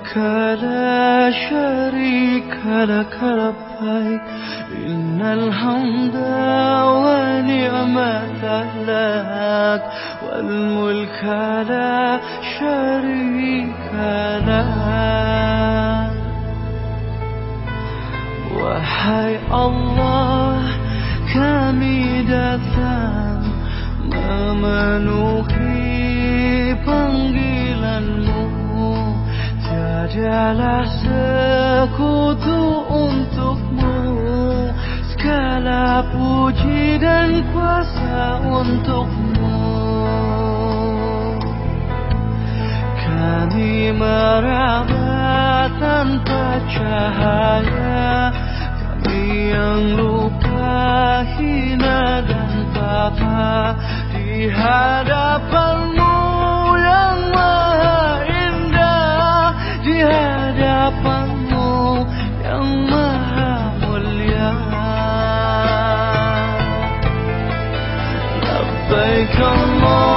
لبيك لا شريك لك لبيك إن الحمد ونعمة لك والملك لا شريك لك. وحي الله كمidatan memenuhi Tiadalah sekutu untukmu Segala puji dan kuasa untukmu. Kami meraba tanpa cahaya Kami yang lupa hina They come on.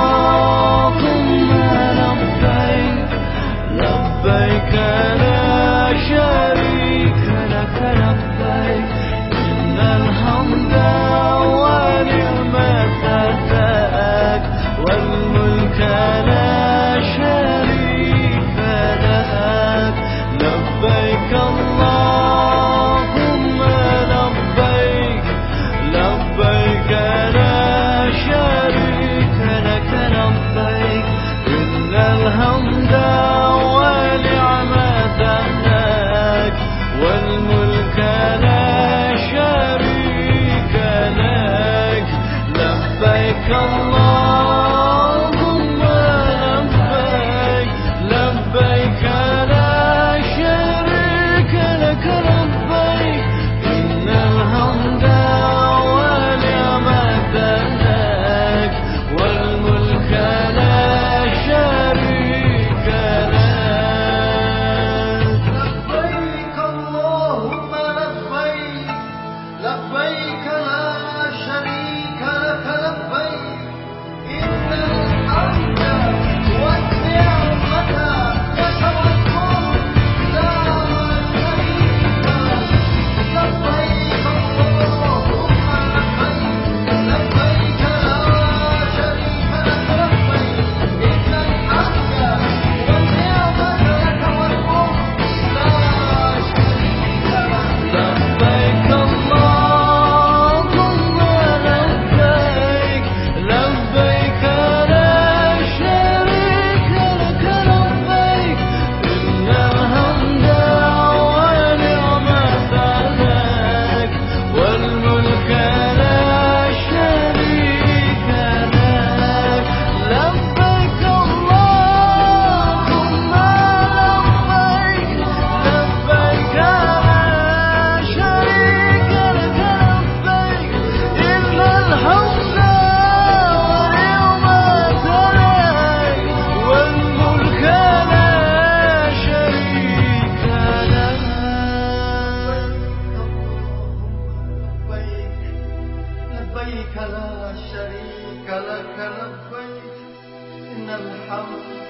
up. لك لبيك إن الحمد